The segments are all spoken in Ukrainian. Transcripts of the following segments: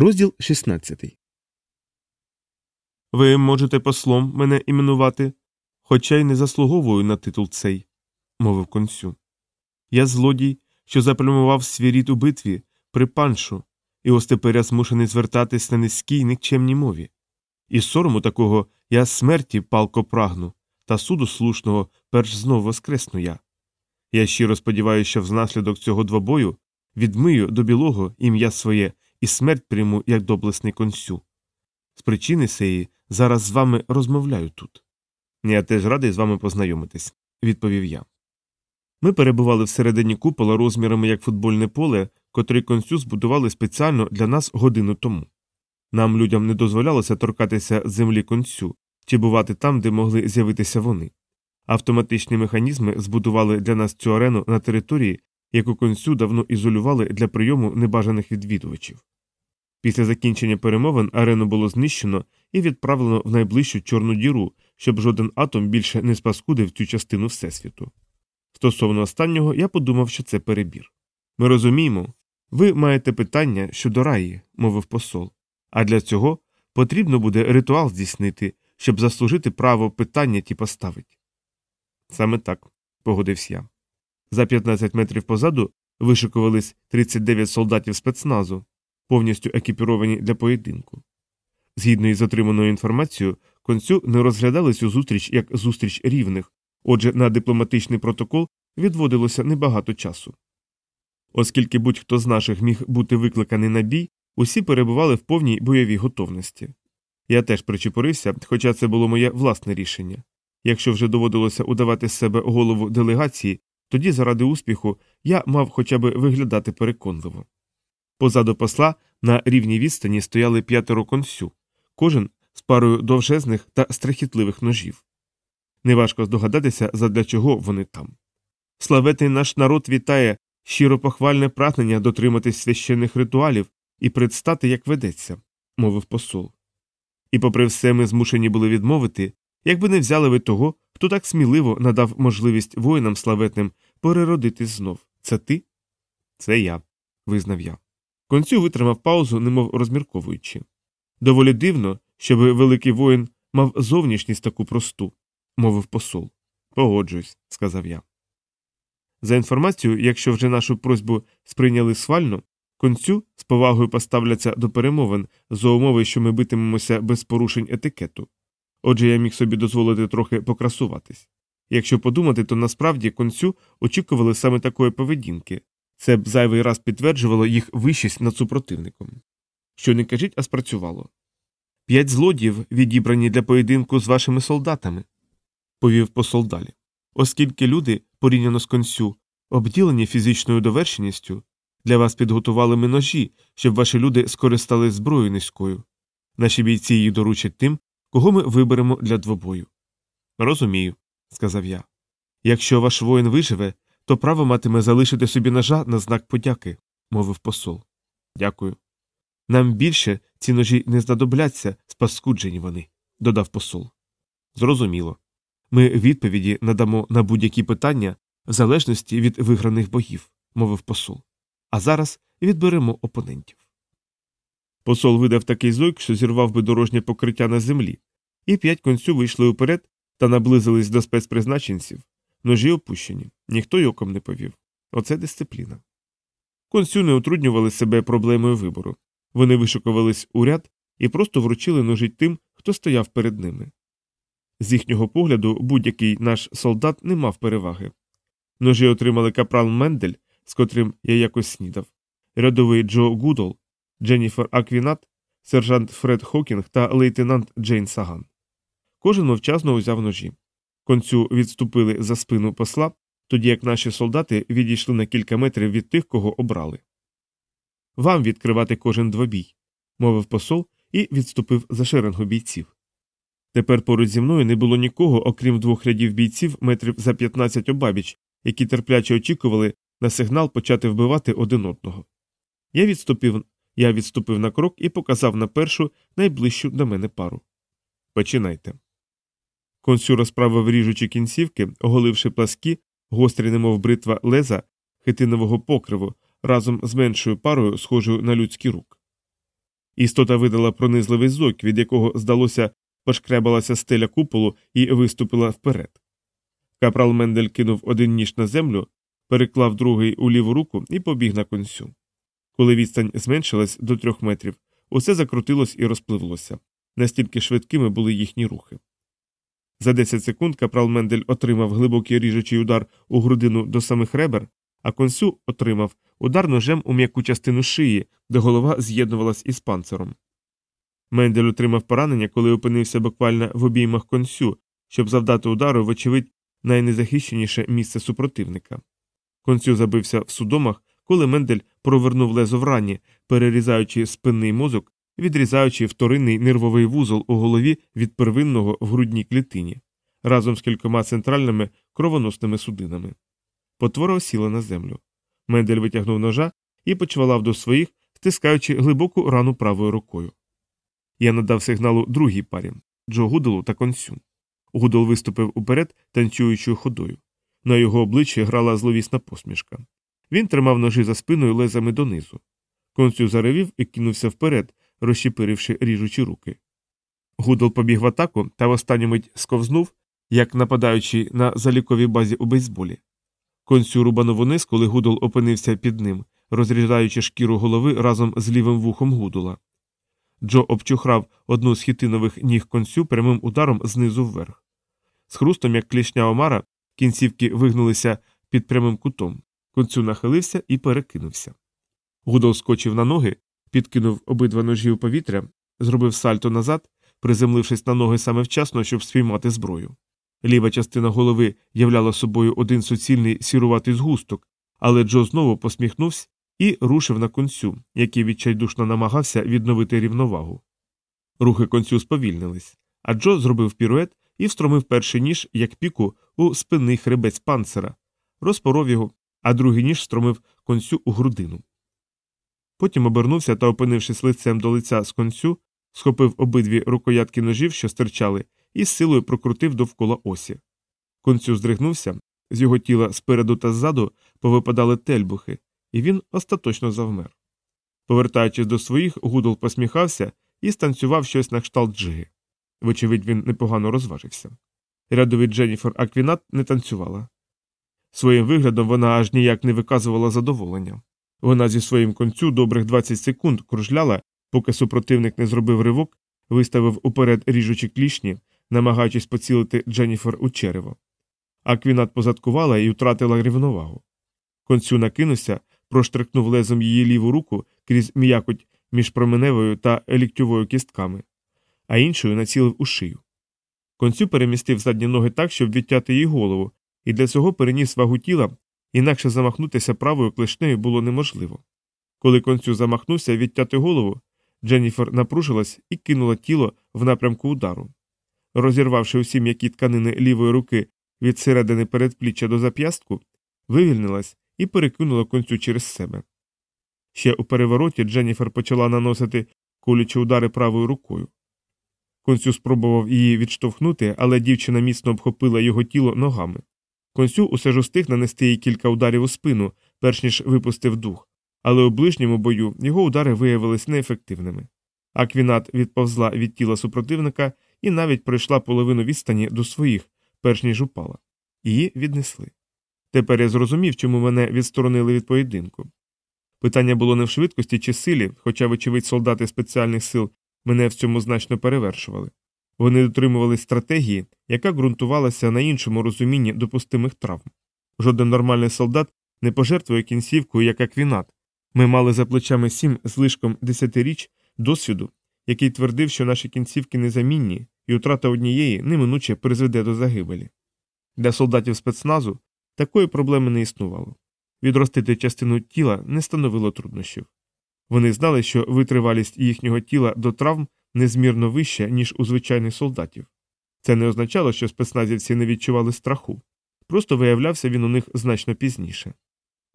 Розділ 16. Ви можете послом мене іменувати, хоча й не заслуговую на титул цей, мовив концю. Я злодій, що заплямував свій рід у битві при паншу, і ось тепер я змушений звертатись на низькій никчемній мові. І сорому такого я смерті палко прагну, та суду слушного перш знов воскресну я. Я щиро сподіваюся, що внаслідок цього двобою відмию до білого ім'я своє і смерть прийму як доблесний консю. З причини сеї зараз з вами розмовляю тут. Я теж радий з вами познайомитись, відповів я. Ми перебували всередині купола розмірами як футбольне поле, котрий консю збудували спеціально для нас годину тому. Нам людям не дозволялося торкатися землі консю чи бувати там, де могли з'явитися вони. Автоматичні механізми збудували для нас цю арену на території, яку консю давно ізолювали для прийому небажаних відвідувачів. Після закінчення перемовин арену було знищено і відправлено в найближчу чорну діру, щоб жоден атом більше не спаскудив цю частину Всесвіту. Стосовно останнього, я подумав, що це перебір. Ми розуміємо, ви маєте питання щодо раї, мовив посол, а для цього потрібно буде ритуал здійснити, щоб заслужити право питання ті поставить. Саме так, погодився я. За 15 метрів позаду вишикувались 39 солдатів спецназу, повністю екіпіровані для поєдинку. Згідно із отриманою інформацією, концю не розглядали цю зустріч як зустріч рівних, отже, на дипломатичний протокол відводилося небагато часу. Оскільки будь-хто з наших міг бути викликаний на бій, усі перебували в повній бойовій готовності. Я теж причепорився, хоча це було моє власне рішення. Якщо вже доводилося удавати з себе голову делегації, тоді заради успіху я мав хоча б виглядати переконливо. Позаду посла на рівній відстані стояли п'ятеро консю, кожен з парою довжезних та страхітливих ножів. Неважко здогадатися, задля чого вони там. Славетний наш народ вітає щиро похвальне прагнення дотриматись священних ритуалів і предстати, як ведеться, мовив посол. І, попри все, ми змушені були відмовити, якби не взяли ви того, хто так сміливо надав можливість воїнам славетним переродитись знов. Це ти? Це я, визнав я. Концю витримав паузу, немов розмірковуючи. Доволі дивно, щоб великий воїн мав зовнішність таку просту, мовив посол. Погоджуюсь, сказав я. За інформацією, якщо вже нашу просьбу сприйняли схвально, концю з повагою поставляться до перемовин за умови, що ми битимемося без порушень етикету. Отже, я міг собі дозволити трохи покрасуватись. Якщо подумати, то насправді концю очікували саме такої поведінки, це б зайвий раз підтверджувало їх вищість над супротивником. Що не кажіть, а спрацювало. П'ять злодіїв відібрані для поєдинку з вашими солдатами, повів посол далі. Оскільки люди, порівняно з консю, обділені фізичною довершеністю, для вас підготували ми ножі, щоб ваші люди скористали зброєю низькою. Наші бійці її доручать тим, кого ми виберемо для двобою. Розумію, сказав я. Якщо ваш воїн виживе, то право матиме залишити собі ножа на знак подяки, мовив посол. Дякую. Нам більше ці ножі не знадобляться, спаскуджені вони, додав посол. Зрозуміло. Ми відповіді надамо на будь-які питання в залежності від виграних боїв, мовив посол. А зараз відберемо опонентів. Посол видав такий зойк, що зірвав би дорожнє покриття на землі, і п'ять концю вийшли уперед та наблизились до спецпризначенців. Ножі опущені, ніхто й оком не повів. Оце дисципліна. Консю не утруднювали себе проблемою вибору. Вони вишукувались у ряд і просто вручили ножі тим, хто стояв перед ними. З їхнього погляду, будь-який наш солдат не мав переваги. Ножі отримали капрал Мендель, з котрим я якось снідав, рядовий Джо Гудол, Дженніфер Аквінат, сержант Фред Хокінг та лейтенант Джейн Саган. Кожен мовчазно узяв ножі. Концю відступили за спину посла, тоді як наші солдати відійшли на кілька метрів від тих, кого обрали. Вам відкривати кожен двобій, мовив посол і відступив за шеренгу бійців. Тепер поруч зі мною не було нікого, окрім двох рядів бійців метрів за 15 обабіч, які терпляче очікували на сигнал почати вбивати один одного. Я відступив я відступив на крок і показав на першу найближчу до мене пару. Починайте. Консю розправив ріжучі кінцівки, оголивши пласкі, гострі, немов бритва леза хитинового покриву разом з меншою парою, схожою на людський рук. Істота видала пронизливий зок, від якого, здалося, пошкрябалася стеля куполу і виступила вперед. Капрал Мендель кинув один ніж на землю, переклав другий у ліву руку і побіг на концю. Коли відстань зменшилась до трьох метрів, усе закрутилось і розпливлося. Настільки швидкими були їхні рухи. За 10 секунд капрал Мендель отримав глибокий ріжучий удар у грудину до самих ребер, а консю отримав удар ножем у м'яку частину шиї, де голова з'єднувалась із панциром. Мендель отримав поранення, коли опинився буквально в обіймах консю, щоб завдати удару, вочевидь, найнезахищеніше місце супротивника. Консю забився в судомах, коли Мендель провернув лезо в рані, перерізаючи спинний мозок, відрізаючи вторинний нервовий вузол у голові від первинного в грудній клітині, разом з кількома центральними кровоносними судинами. Потвора осіла на землю. Мендель витягнув ножа і почвалав до своїх, стискаючи глибоку рану правою рукою. Я надав сигналу другій парі Джо Гуделу та консю. Гудел виступив уперед танцюючою ходою. На його обличчі грала зловісна посмішка. Він тримав ножі за спиною лезами донизу. Консю заревів і кинувся вперед, розщепиривши ріжучі руки. Гудел побіг в атаку та в останню мить сковзнув, як нападаючи на заліковій базі у бейсболі. Консю рубанув униз, коли Гудол опинився під ним, розрізаючи шкіру голови разом з лівим вухом Гудула. Джо обчухрав одну з хітинових ніг консю прямим ударом знизу вверх. З хрустом, як клішня омара, кінцівки вигнулися під прямим кутом. Концю нахилився і перекинувся. Гудол скочив на ноги, підкинув обидва ножі у повітря, зробив сальто назад, приземлившись на ноги саме вчасно, щоб спіймати зброю. Ліва частина голови являла собою один суцільний сіруватий згусток, але Джо знову посміхнувся і рушив на концю, який відчайдушно намагався відновити рівновагу. Рухи концю сповільнились, а Джо зробив пірует і встромив перший ніж, як піку, у спинний хребець панцера, розпоров його, а другий ніж встромив концю у грудину. Потім обернувся та, опинившись лицем до лиця з концю, схопив обидві рукоятки ножів, що стирчали, і з силою прокрутив довкола осі. Концю здригнувся, з його тіла спереду та ззаду повипадали тельбухи, і він остаточно завмер. Повертаючись до своїх, Гудол посміхався і станцював щось на кшталт джиги. Вочевидь, він непогано розважився. Рядовий Дженніфер Аквінат не танцювала. Своїм виглядом вона аж ніяк не виказувала задоволення. Вона зі своїм концю добрих 20 секунд кружляла, поки супротивник не зробив ривок, виставив уперед ріжучі клішні, намагаючись поцілити Дженніфер у черево. Аквінат позадкувала і втратила рівновагу. Концю накинувся, проштрикнув лезом її ліву руку крізь м'якоть між променевою та ліктьовою кістками, а іншою націлив у шию. Концю перемістив задні ноги так, щоб відтяти їй голову, і для цього переніс вагу тіла, інакше замахнутися правою клешнею було неможливо. Коли концю замахнувся відтяти голову, Дженніфер напружилась і кинула тіло в напрямку удару. Розірвавши усі м'які тканини лівої руки від середини передпліччя до зап'ястку, вивільнилась і перекинула концю через себе. Ще у перевороті Дженніфер почала наносити колючі удари правою рукою. Концю спробував її відштовхнути, але дівчина міцно обхопила його тіло ногами. Концю усе ж устиг нанести їй кілька ударів у спину, перш ніж випустив дух, але у ближньому бою його удари виявились неефективними. Аквінат відповзла від тіла супротивника і навіть пройшла половину відстані до своїх, перш ніж упала. Її віднесли. Тепер я зрозумів, чому мене відсторонили від поєдинку. Питання було не в швидкості чи силі, хоча, вочевидь, солдати спеціальних сил мене в цьому значно перевершували. Вони дотримувались стратегії, яка ґрунтувалася на іншому розумінні допустимих травм. Жоден нормальний солдат не пожертвує кінцівкою, як аквінат. Ми мали за плечами сім з лишком десятиріч досвіду, який твердив, що наші кінцівки незамінні, і утрата однієї неминуче призведе до загибелі. Для солдатів спецназу такої проблеми не існувало. Відростити частину тіла не становило труднощів. Вони знали, що витривалість їхнього тіла до травм незмірно вища, ніж у звичайних солдатів. Це не означало, що спецназівці не відчували страху, просто виявлявся він у них значно пізніше.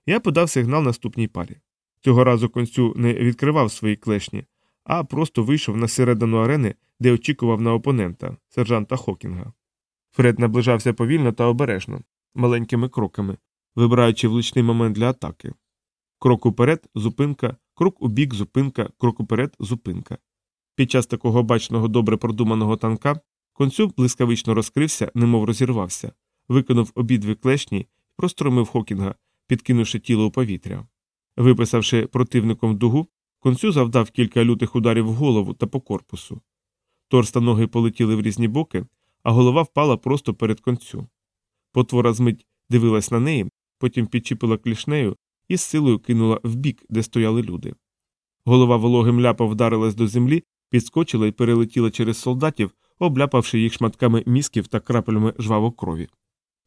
Я подав сигнал наступній парі. Цього разу концю не відкривав свої клешні, а просто вийшов на середину арени, де очікував на опонента, сержанта Хокінга. Фред наближався повільно та обережно, маленькими кроками, вибираючи влучний момент для атаки. Крок уперед, зупинка, крок у бік, зупинка, крок уперед, зупинка. Під час такого бачного добре продуманого танка концю блискавично розкрився, немов розірвався, виконав обидві клешні і простромив Хокінга, підкинувши тіло у повітря. Виписавши противником дугу, концю завдав кілька лютих ударів в голову та по корпусу. Торс та ноги полетіли в різні боки, а голова впала просто перед концю. Потвора змить дивилась на неї, потім підчіпила клішнею і з силою кинула в бік, де стояли люди. Голова вологим ляпом вдарилась до землі, підскочила і перелетіла через солдатів, обляпавши їх шматками мізків та крапелями жвавокрові.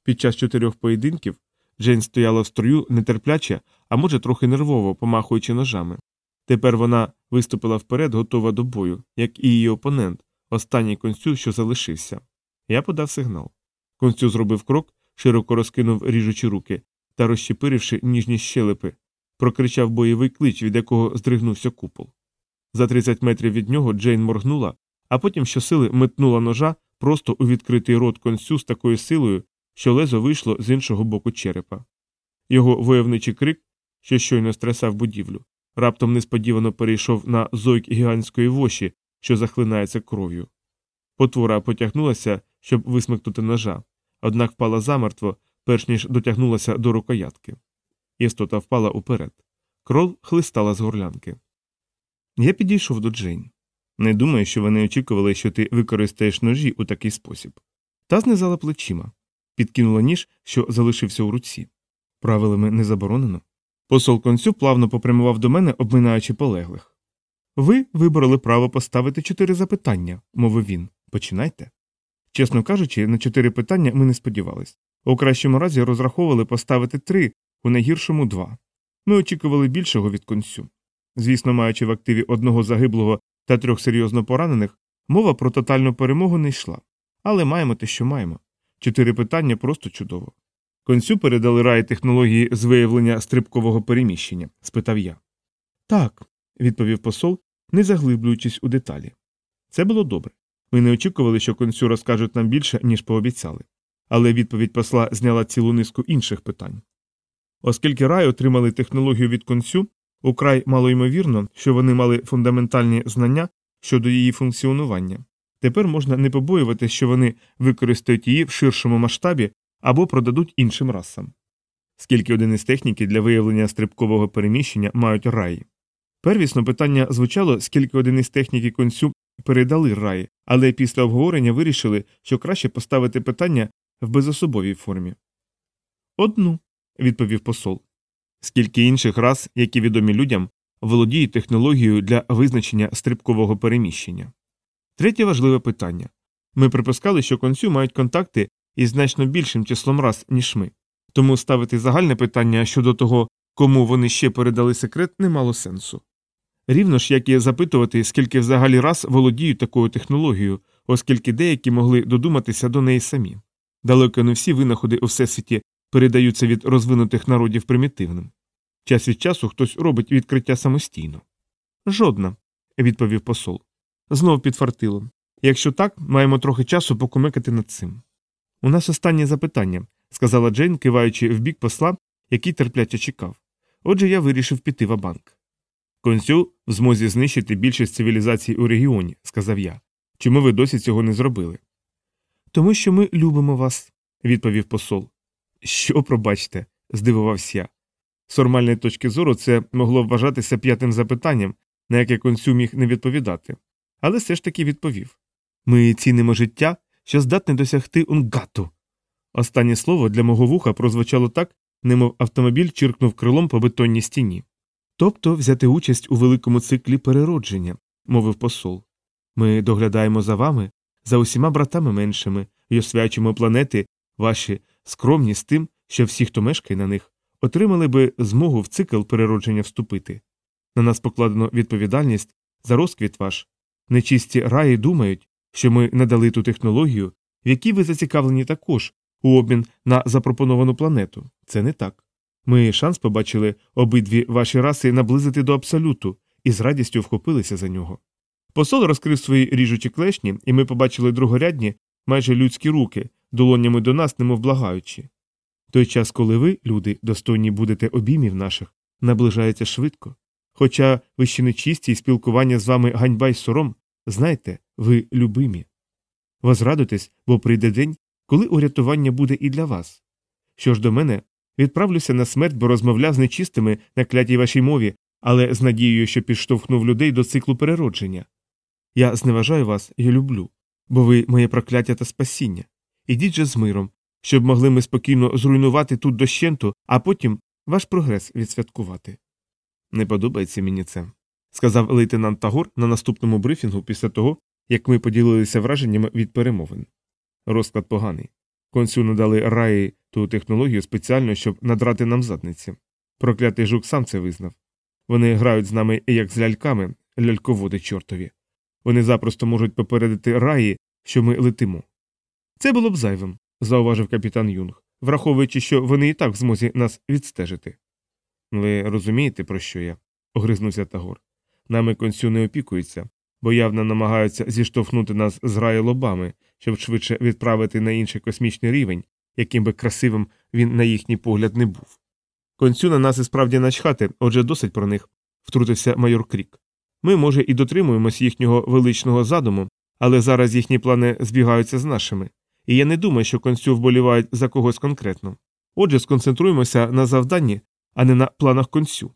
Під час чотирьох поєдинків Джейн стояла в строю нетерпляче, а може, трохи нервово, помахуючи ножами. Тепер вона виступила вперед, готова до бою, як і її опонент, останній концю, що залишився. Я подав сигнал. Концю зробив крок, широко розкинув ріжучі руки та, розщепиривши ніжні щелепи, прокричав бойовий клич, від якого здригнувся купол. За 30 метрів від нього Джейн моргнула, а потім щосили метнула ножа просто у відкритий рот концю з такою силою, що лезо вийшло з іншого боку черепа. Його войовничий крик, що щойно стрясав будівлю, раптом несподівано перейшов на зойк гігантської воші, що захлинається кров'ю. Потвора потягнулася, щоб висмикнути ножа, однак впала замертво, перш ніж дотягнулася до рукоятки. Істота впала уперед. Крол хлистала з горлянки. Я підійшов до Джейн. Не думаю, що вони очікували, що ти використаєш ножі у такий спосіб. Та знизала плечима, підкинула ніж, що залишився у руці. Правилами не заборонено. Посол концю плавно попрямував до мене, обминаючи полеглих. Ви вибороли право поставити чотири запитання, мовив він. Починайте. Чесно кажучи, на чотири питання ми не сподівались. У кращому разі розраховували поставити три, у найгіршому два. Ми очікували більшого від концю. Звісно, маючи в активі одного загиблого та трьох серйозно поранених, мова про тотальну перемогу не йшла. Але маємо те, що маємо. Чотири питання просто чудово. Концю передали раї технології з виявлення стрибкового переміщення? спитав я. Так, відповів посол, не заглиблюючись у деталі. Це було добре. Ми не очікували, що концю розкажуть нам більше, ніж пообіцяли. Але відповідь посла зняла цілу низку інших питань. Оскільки рай отримали технологію від концю, украй малоймовірно, що вони мали фундаментальні знання щодо її функціонування. Тепер можна не побоювати, що вони використають її в ширшому масштабі або продадуть іншим расам. Скільки одиниць техніки для виявлення стрибкового переміщення мають раї? Первісно питання звучало, скільки одиниць техніки концю передали раї, але після обговорення вирішили, що краще поставити питання в безособовій формі. Одну, відповів посол. Скільки інших рас, які відомі людям, володіють технологією для визначення стрибкового переміщення? Третє важливе питання. Ми припускали, що концю мають контакти із значно більшим числом рас, ніж ми. Тому ставити загальне питання щодо того, кому вони ще передали секрет, не мало сенсу. Рівно ж як і запитувати, скільки взагалі раз володіють такою технологією, оскільки деякі могли додуматися до неї самі. Далеко не всі винаходи у всесвіті передаються від розвинутих народів примітивним. Час від часу хтось робить відкриття самостійно. Жодна, відповів посол. Знов підфартило. Якщо так, маємо трохи часу покумекати над цим. У нас останнє запитання, сказала Джейн, киваючи в бік посла, який терпляче чекав. Отже, я вирішив піти в банк. Консю в змозі знищити більшість цивілізацій у регіоні, сказав я. Чому ви досі цього не зробили? Тому що ми любимо вас, відповів посол. Що, пробачте, здивувався я. З формальної точки зору це могло вважатися п'ятим запитанням, на яке консю міг не відповідати, але все ж таки відповів Ми цінимо життя, що здатне досягти унгату. Останнє слово для мого вуха прозвучало так, немов автомобіль чиркнув крилом по бетонній стіні. Тобто взяти участь у великому циклі переродження, мовив посол. Ми доглядаємо за вами, за усіма братами меншими і освячуємо планети, ваші скромні з тим, що всі, хто мешкає на них, отримали би змогу в цикл переродження вступити. На нас покладено відповідальність за розквіт ваш. Нечисті раї думають, що ми надали ту технологію, в якій ви зацікавлені також, у обмін на запропоновану планету. Це не так. Ми шанс побачили обидві ваші раси наблизити до абсолюту і з радістю вхопилися за нього. Посол розкрив свої ріжучі клешні, і ми побачили другорядні, майже людські руки, долонями до нас, немов благаючи. Той час, коли ви, люди, достойні будете обіймів наших, наближається швидко. Хоча ви ще не чисті і спілкування з вами ганьба й сором, знайте, ви любимі. Возрадуйтесь, бо прийде день, коли урятування буде і для вас. Що ж до мене, відправлюся на смерть, бо розмовляв з нечистими на клятій вашій мові, але з надією, що підштовхнув людей до циклу переродження. Я зневажаю вас і люблю, бо ви моє прокляття та спасіння. Ідіть же з миром, щоб могли ми спокійно зруйнувати тут дощенту, а потім ваш прогрес відсвяткувати. Не подобається мені це, сказав лейтенант Тагор на наступному брифінгу після того, як ми поділилися враженнями від перемовин. Розклад поганий. Консю надали раї ту технологію спеціально, щоб надрати нам задниці. Проклятий жук сам це визнав. Вони грають з нами як з ляльками, ляльководи чортові. Вони запросто можуть попередити раї, що ми летимо. Це було б зайвим, зауважив капітан Юнг, враховуючи, що вони і так в змозі нас відстежити. Ви розумієте, про що я? огризнувся Тагор. Нами консю не опікуються, бо явно намагаються зіштовхнути нас з раю лобами, щоб швидше відправити на інший космічний рівень, яким би красивим він, на їхній погляд, не був. Концю на нас і справді начхати, отже, досить про них, втрутився майор Крік. Ми, може, і дотримуємось їхнього величного задуму, але зараз їхні плани збігаються з нашими, і я не думаю, що концю вболівають за когось конкретно. Отже, сконцентруємося на завданні, а не на планах концю.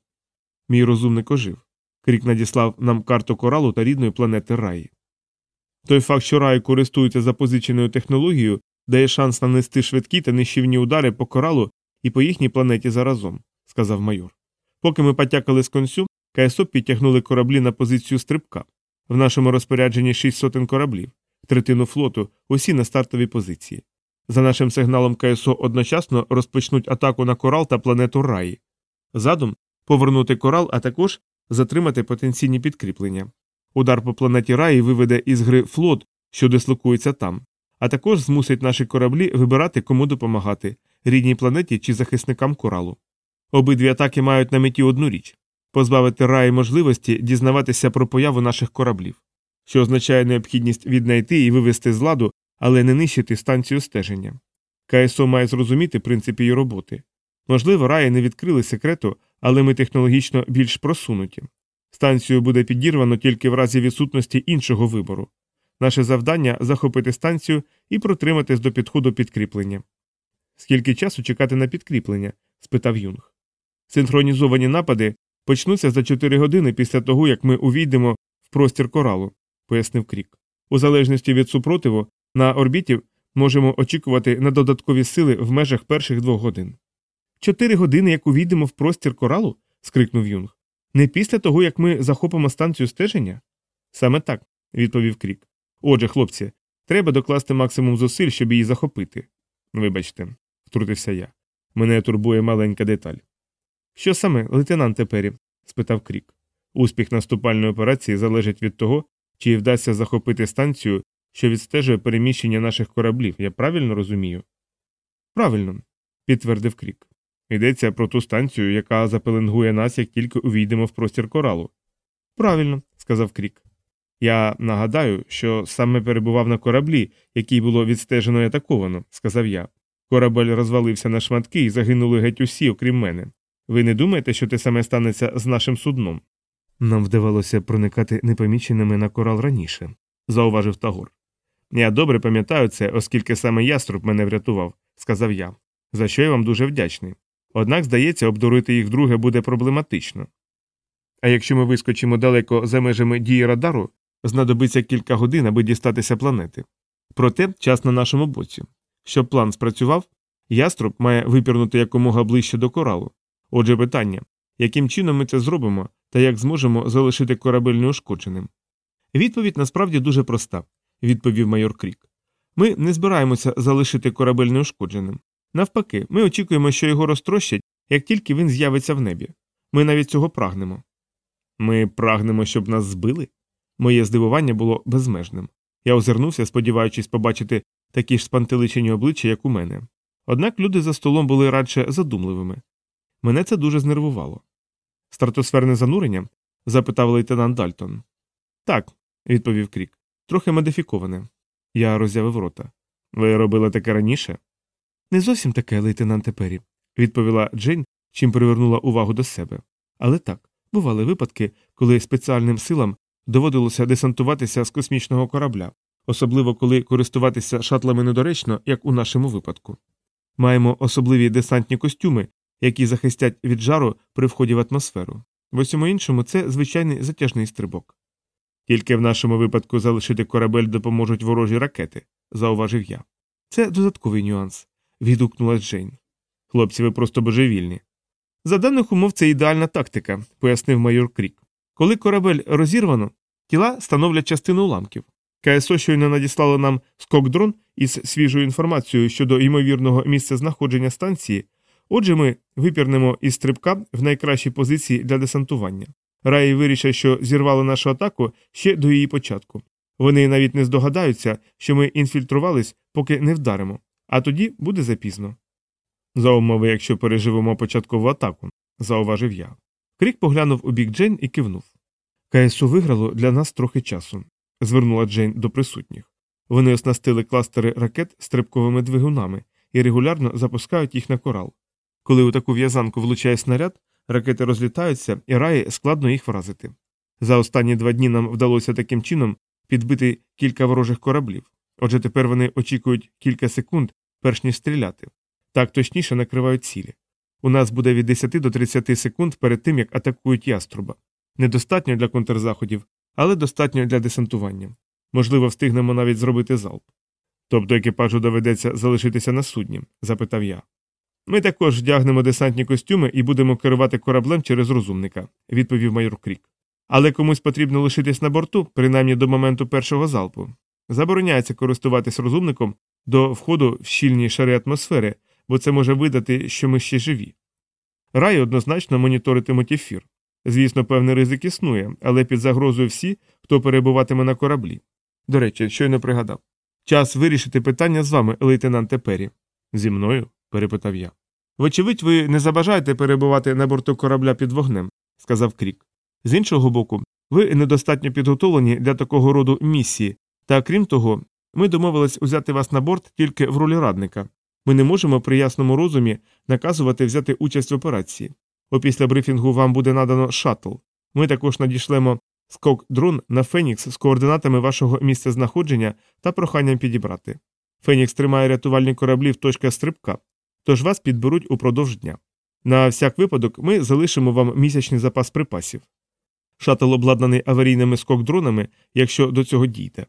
Мій розумник ожив. Крік надіслав нам карту коралу та рідної планети Раї. Той факт, що Раї користується запозиченою технологією, дає шанс нанести швидкі та нищівні удари по коралу і по їхній планеті заразом, сказав майор. Поки ми потякали з концю, КСО підтягнули кораблі на позицію стрибка. В нашому розпорядженні шість сотень кораблів, третину флоту, усі на стартовій позиції. За нашим сигналом КСО одночасно розпочнуть атаку на корал та планету Раї. Задум повернути корал, а також затримати потенційні підкріплення. Удар по планеті Раї виведе із гри флот, що дислокується там, а також змусить наші кораблі вибирати, кому допомагати рідній планеті чи захисникам коралу. Обидві атаки мають на меті одну річ позбавити раї можливості дізнаватися про появу наших кораблів, що означає необхідність віднайти і вивести з ладу, але не нищити станцію стеження. КСО має зрозуміти принцип її роботи. Можливо, раї не відкрили секрету, але ми технологічно більш просунуті. Станцію буде підірвано тільки в разі відсутності іншого вибору. Наше завдання захопити станцію і протриматись до підходу підкріплення. Скільки часу чекати на підкріплення? спитав Юнг. Синхронізовані напади почнуться за 4 години після того, як ми увійдемо в простір коралу, пояснив Крік. У залежності від супротиву, на орбіті можемо очікувати на додаткові сили в межах перших двох годин. Чотири години, як увійдемо в простір коралу? скрикнув Юнг. Не після того, як ми захопимо станцію стеження? Саме так, відповів Крік. Отже, хлопці, треба докласти максимум зусиль, щоб її захопити. Вибачте, втрутився я. Мене турбує маленька деталь. Що саме, лейтенанте Пері? спитав Крік. Успіх наступальної операції залежить від того, чи вдасться захопити станцію, що відстежує переміщення наших кораблів, я правильно розумію? Правильно, підтвердив Крік. Йдеться про ту станцію, яка запеленгує нас, як тільки увійдемо в простір коралу. Правильно, сказав Крік. Я нагадаю, що саме перебував на кораблі, який було відстежено і атаковано, сказав я. Корабель розвалився на шматки і загинули геть усі, окрім мене. Ви не думаєте, що те саме станеться з нашим судном? Нам вдавалося проникати непоміченими на корал раніше, зауважив Тагор. Я добре пам'ятаю це, оскільки саме яструб мене врятував, сказав я, за що я вам дуже вдячний. Однак, здається, обдурити їх друге буде проблематично. А якщо ми вискочимо далеко за межами дії радару, знадобиться кілька годин, аби дістатися планети. Проте час на нашому боці. Щоб план спрацював, яструб має випірнути якомога ближче до коралу. Отже, питання яким чином ми це зробимо та як зможемо залишити корабель неушкодженим? Відповідь насправді дуже проста, відповів майор Крік. Ми не збираємося залишити корабель неушкодженим. Навпаки, ми очікуємо, що його розтрощать, як тільки він з'явиться в небі. Ми навіть цього прагнемо. Ми прагнемо, щоб нас збили? Моє здивування було безмежним. Я озирнувся, сподіваючись побачити такі ж спантеличені обличчя, як у мене. Однак люди за столом були радше задумливими. Мене це дуже знервувало. Стратосферне занурення? запитав лейтенант Дальтон. Так, відповів Крік. Трохи модифіковане. Я роззявив рота. Ви робили таке раніше? Не зовсім таке, лейтенанте Пері, відповіла Джейн, чим привернула увагу до себе. Але так, Бували випадки, коли спеціальним силам доводилося десантуватися з космічного корабля, особливо коли користуватися шатлами недоречно, як у нашому випадку. Маємо особливі десантні костюми, які захистять від жару при вході в атмосферу. В усьому іншому це звичайний затяжний стрибок. Тільки в нашому випадку залишити корабель допоможуть ворожі ракети, зауважив я. Це додатковий нюанс, відгукнулась Джейн. Хлопці, ви просто божевільні. За даних умов це ідеальна тактика, пояснив майор Крік. Коли корабель розірвано, тіла становлять частину уламків. КСО щойно надіслало нам скок-дрон із свіжою інформацією щодо ймовірного місця знаходження станції, отже, ми випірнемо із стрибка в найкращій позиції для десантування. Раї вирішать, що зірвали нашу атаку ще до її початку. Вони навіть не здогадаються, що ми інфільтрувались, поки не вдаримо, а тоді буде запізно. За умови, якщо переживемо початкову атаку, зауважив я. Крік поглянув у бік Джейн і кивнув. КСУ виграло для нас трохи часу, звернула Джейн до присутніх. Вони оснастили кластери ракет стрибковими двигунами і регулярно запускають їх на корал. Коли у таку в'язанку влучає снаряд, ракети розлітаються і раї складно їх вразити. За останні два дні нам вдалося таким чином підбити кілька ворожих кораблів. Отже, тепер вони очікують кілька секунд, перш ніж стріляти. Так точніше накривають цілі. У нас буде від 10 до 30 секунд перед тим, як атакують яструба. Недостатньо для контрзаходів, але достатньо для десантування. Можливо, встигнемо навіть зробити залп. Тобто екіпажу доведеться залишитися на судні? запитав я. Ми також вдягнемо десантні костюми і будемо керувати кораблем через розумника, відповів майор Крік. Але комусь потрібно лишитись на борту, принаймні до моменту першого залпу. Забороняється користуватись розумником до входу в щільні шари атмосфери, бо це може видати, що ми ще живі. Рай однозначно моніторитимуть ефір. Звісно, певний ризик існує, але під загрозою всі, хто перебуватиме на кораблі. До речі, щойно пригадав. Час вирішити питання з вами, лейтенанте Пері. Зі мною? перепитав я. Вочевидь, ви не забажаєте перебувати на борту корабля під вогнем, сказав Крік. З іншого боку, ви недостатньо підготовлені для такого роду місії, та крім того, ми домовились узяти вас на борт тільки в ролі радника. Ми не можемо при ясному розумі наказувати взяти участь в операції. Опісля брифінгу вам буде надано шаттл. Ми також надішлемо скок дрон на Фенікс з координатами вашого місця знаходження та проханням підібрати. Фенікс тримає рятувальні кораблі в точках стрибка, тож вас підберуть упродовж дня. На всяк випадок ми залишимо вам місячний запас припасів. Шаттл обладнаний аварійними скок-дронами, якщо до цього дійде.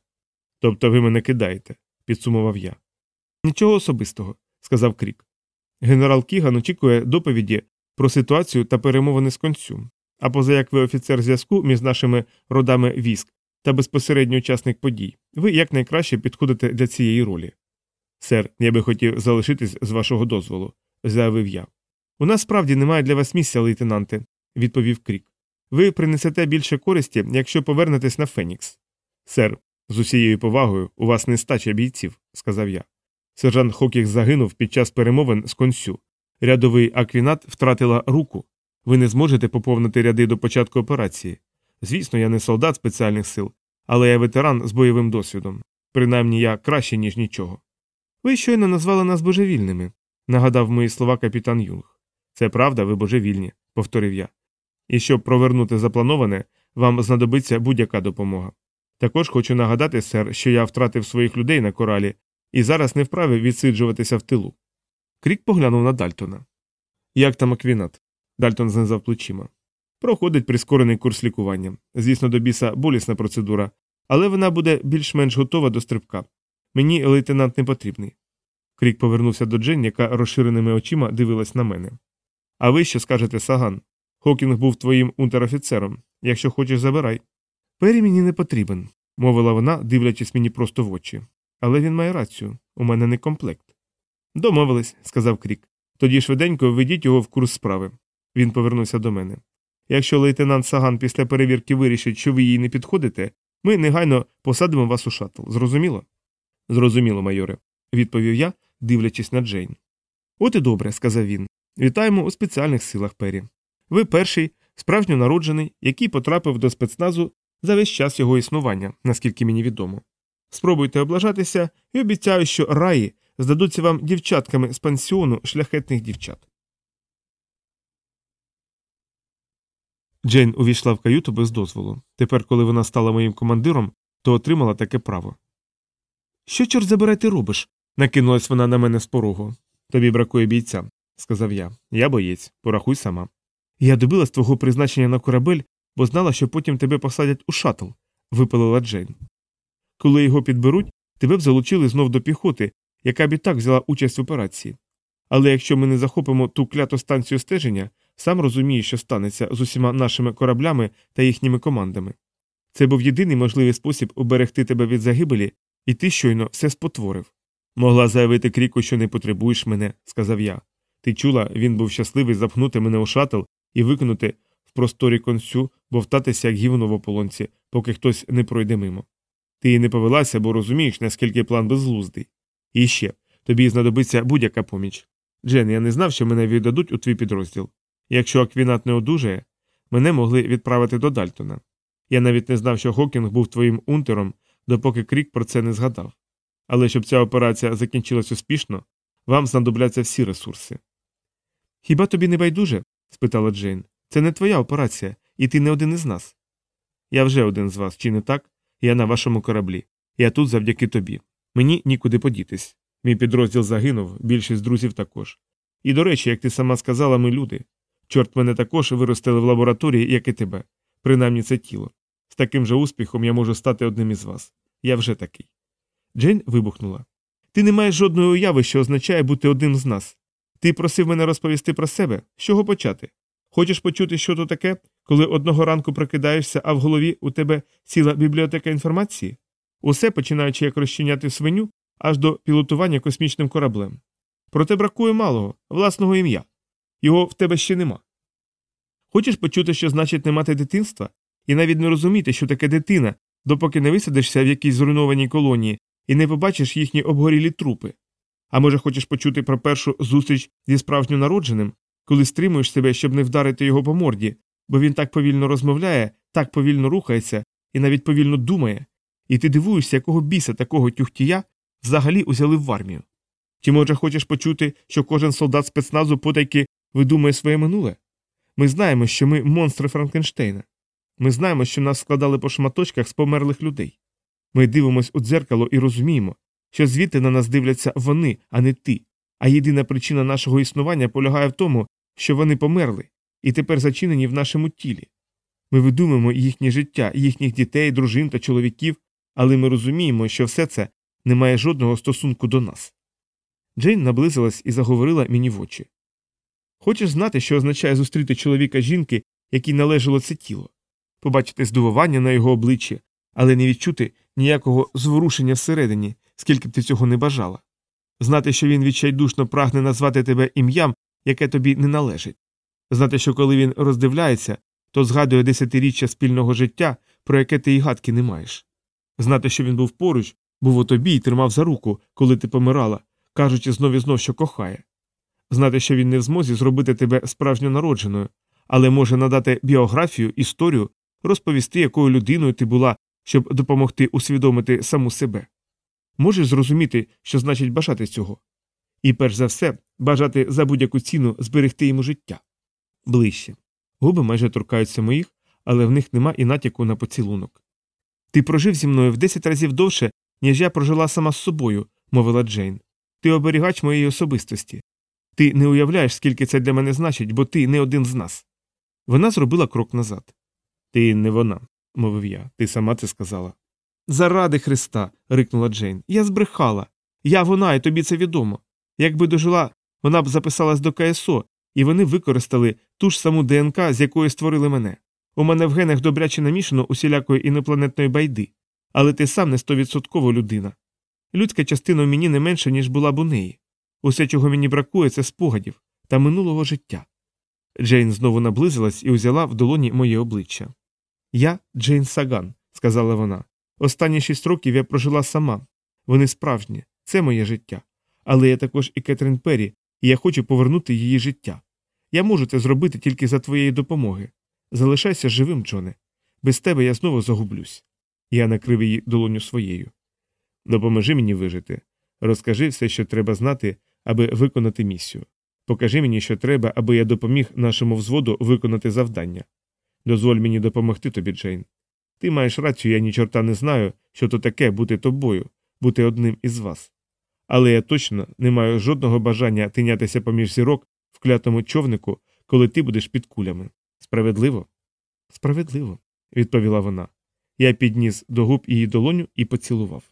Тобто ви мене кидаєте, підсумував я. Нічого особистого, сказав Крік. Генерал Кіган очікує доповіді про ситуацію та перемовини з концю. А поза як ви офіцер зв'язку між нашими родами військ та безпосередньо учасник подій, ви якнайкраще підходите для цієї ролі. Сер, я би хотів залишитись з вашого дозволу, заявив я. У нас справді немає для вас місця, лейтенанте, відповів Крік. Ви принесете більше користі, якщо повернетесь на Фенікс. Сер, з усією повагою у вас нестача бійців, сказав я. Сержант Хокіх загинув під час перемовин з консю. Рядовий аквінат втратила руку. Ви не зможете поповнити ряди до початку операції. Звісно, я не солдат спеціальних сил, але я ветеран з бойовим досвідом. Принаймні я краще, ніж нічого. Ви щойно назвали нас божевільними, нагадав мої слова капітан Юнг. Це правда, ви божевільні, повторив я. І щоб провернути заплановане, вам знадобиться будь-яка допомога. Також хочу нагадати, сер, що я втратив своїх людей на коралі і зараз не вправі відсиджуватися в тилу. Крік поглянув на Дальтона. Як там аквінат? Дальтон знизав плечима. Проходить прискорений курс лікування. Звісно, до біса болісна процедура, але вона буде більш-менш готова до стрибка. Мені лейтенант не потрібний. Крік повернувся до Джен, яка розширеними очима дивилась на мене. А ви що скажете, Саган? Хокінг був твоїм унтер-офіцером. Якщо хочеш, забирай. Перрі мені не потрібен, мовила вона, дивлячись мені просто в очі. Але він має рацію у мене не комплект. Домовились, сказав Крік. Тоді швиденько введіть його в курс справи. Він повернувся до мене. Якщо лейтенант Саган після перевірки вирішить, що ви їй не підходите, ми негайно посадимо вас у шаттл. Зрозуміло? Зрозуміло, майоре, відповів я, дивлячись на Джейн. От і добре, сказав він. Вітаємо у спеціальних силах Пері. Ви перший, справжньо народжений, який потрапив до спецназу за весь час його існування, наскільки мені відомо. Спробуйте облажатися і обіцяю, що раї здадуться вам дівчатками з пансіону шляхетних дівчат. Джейн увійшла в каюту без дозволу. Тепер, коли вона стала моїм командиром, то отримала таке право. Що, чорт забирай, ти робиш? накинулась вона на мене з порогу. Тобі бракує бійця, сказав я. Я боєць, порахуй сама. Я добилась твого призначення на корабель, бо знала, що потім тебе посадять у шатл, випалила Джейн. Коли його підберуть, тебе б залучили знов до піхоти, яка б і так взяла участь в операції. Але якщо ми не захопимо ту кляту станцію стеження, сам розумієш, що станеться з усіма нашими кораблями та їхніми командами. Це був єдиний можливий спосіб уберегти тебе від загибелі, і ти щойно все спотворив. Могла заявити кріку, що не потребуєш мене, сказав я. Ти чула, він був щасливий запхнути мене у шатл і викинути в просторі концю, бовтатися як гівно в ополонці, поки хтось не пройде мимо. Ти не повелася, бо розумієш, наскільки план безглуздий. І ще тобі знадобиться будь-яка поміч. Джен, я не знав, що мене віддадуть у твій підрозділ. Якщо Аквінат не одужає, мене могли відправити до Дальтона. Я навіть не знав, що Хокінг був твоїм унтером, допоки Крік про це не згадав. Але щоб ця операція закінчилась успішно, вам знадобляться всі ресурси. Хіба тобі не байдуже? спитала Джейн. Це не твоя операція, і ти не один із нас. Я вже один з вас, чи не так? Я на вашому кораблі. Я тут завдяки тобі. Мені нікуди подітись. Мій підрозділ загинув, більшість друзів також. І до речі, як ти сама сказала, ми люди. Чорт мене також виростили в лабораторії, як і тебе, принаймні це тіло. Таким же успіхом я можу стати одним із вас. Я вже такий. Джейн вибухнула. Ти не маєш жодної уяви, що означає бути одним з нас. Ти просив мене розповісти про себе, з чого почати. Хочеш почути, що то таке, коли одного ранку прокидаєшся, а в голові у тебе ціла бібліотека інформації? Усе починаючи як розчиняти свиню, аж до пілотування космічним кораблем. Проте бракує малого, власного ім'я. Його в тебе ще нема. Хочеш почути, що значить не мати дитинства, і навіть не розуміти, що таке дитина, допоки не висадишся в якійсь зруйнованій колонії і не побачиш їхні обгорілі трупи. А може, хочеш почути про першу зустріч зі справжньонародженим, коли стримуєш себе, щоб не вдарити його по морді, бо він так повільно розмовляє, так повільно рухається і навіть повільно думає, і ти дивуєшся, якого біса такого тюхтія взагалі узяли в армію. Чи, може, хочеш почути, що кожен солдат спецназу потайки видумує своє минуле? Ми знаємо, що ми монстри Франкенштейна. Ми знаємо, що нас складали по шматочках з померлих людей. Ми дивимось у дзеркало і розуміємо, що звідти на нас дивляться вони, а не ти. А єдина причина нашого існування полягає в тому, що вони померли і тепер зачинені в нашому тілі. Ми видумуємо їхнє життя, їхніх дітей, дружин та чоловіків, але ми розуміємо, що все це не має жодного стосунку до нас. Джейн наблизилась і заговорила мені в очі. Хочеш знати, що означає зустріти чоловіка жінки, якій належало це тіло, побачити здивування на його обличчі, але не відчути ніякого зворушення всередині, скільки б ти цього не бажала, знати, що він відчайдушно прагне назвати тебе ім'ям, яке тобі не належить, знати, що коли він роздивляється, то згадує десятиріччя спільного життя, про яке ти й гадки не маєш, знати, що він був поруч, був у тобі і тримав за руку, коли ти помирала, кажучи знов і знов, що кохає, знати, що він не в змозі зробити тебе справжньонародженою, але може надати біографію, історію, розповісти, якою людиною ти була, щоб допомогти усвідомити саму себе. Можеш зрозуміти, що значить бажати цього. І перш за все, бажати за будь-яку ціну зберегти йому життя ближче. Губи майже торкаються моїх, але в них нема і натяку на поцілунок. Ти прожив зі мною в десять разів довше, ніж я прожила сама з собою, мовила Джейн. Ти оберігач моєї особистості. Ти не уявляєш, скільки це для мене значить, бо ти не один з нас. Вона зробила крок назад. Ти не вона, мовив я, ти сама це сказала. Заради Христа. рикнула Джейн. Я збрехала. Я вона, і тобі це відомо. Якби дожила, вона б записалась до КСО, і вони використали ту ж саму ДНК, з якої створили мене. У мене в генах добряче намішано усілякої інопланетної байди, але ти сам не стовідсоткова людина. Людська частина в мені не менша, ніж була б у неї. Усе, чого мені бракує, це спогадів та минулого життя. Джейн знову наблизилась і узяла в долоні моє обличчя. Я Джейн Саган, сказала вона. Останні шість років я прожила сама. Вони справжні, це моє життя. Але я також і Кетрін Перрі, і я хочу повернути її життя. Я можу це зробити тільки за твоєї допомоги. Залишайся живим, Джоне. Без тебе я знову загублюсь. Я накрив її долоню своєю. Допоможи мені вижити. Розкажи все, що треба знати, аби виконати місію. Покажи мені, що треба, аби я допоміг нашому взводу виконати завдання. Дозволь мені допомогти тобі, Джейн. Ти маєш рацію, я ні чорта не знаю, що то таке бути тобою, бути одним із вас. Але я точно не маю жодного бажання тинятися поміж зірок в клятому човнику, коли ти будеш під кулями. Справедливо? Справедливо, відповіла вона. Я підніс до губ її долоню і поцілував.